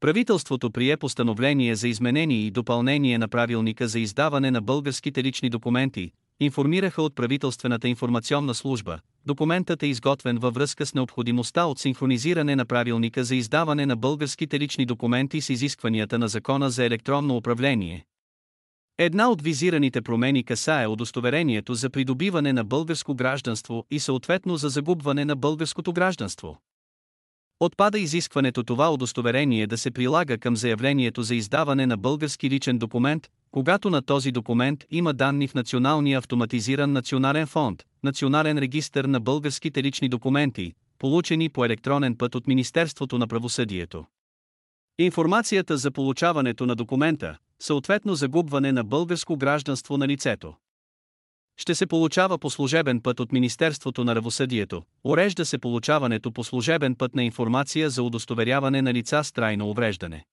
Правителството прие постановление за изменение и допълнение на правилника за издаване на българските лични документи, информираха от правителствената информационна служба. Документът е изготвен във връзка с необходимостта от синхронизиране на правилника за издаване на българските лични документи с изискванията на Закона за електронно управление. Една от визираните промени касае удостоверението за придобиване на българско гражданство и съответно за загубване на българското гражданство. Отпада изискването това удостоверение да се прилага към заявлението за издаване на български личен документ, когато на този документ има данни в Националния автоматизиран национален фонд, Национален регистр на българските лични документи, получени по електронен път от Министерството на правосъдието. Информацията за получаването на документа, съответно загубване на българско гражданство на лицето ще се получава по служебен път от Министерството на правосъдието, урежда се получаването по служебен път на информация за удостоверяване на лица с трайно увреждане.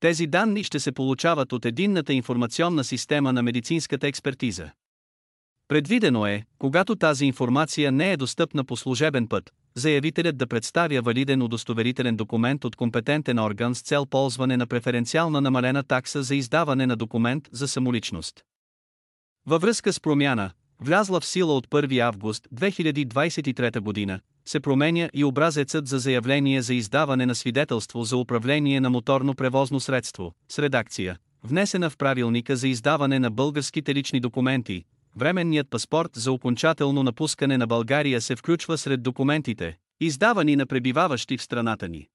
Тези данни ще се получават от единната информационна система на медицинската експертиза. Предвидено е, когато тази информация не е достъпна по служебен път, заявителят да представя валиден удостоверителен документ от компетентен орган с цел ползване на преференциална намалена такса за издаване на документ за самоличност. Във връзка с промяна, влязла в сила от 1 август 2023 година, се променя и образецът за заявление за издаване на свидетелство за управление на моторно превозно средство, с редакция, внесена в правилника за издаване на българските лични документи. Временният паспорт за окончателно напускане на България се включва сред документите, издавани на пребиваващи в страната ни.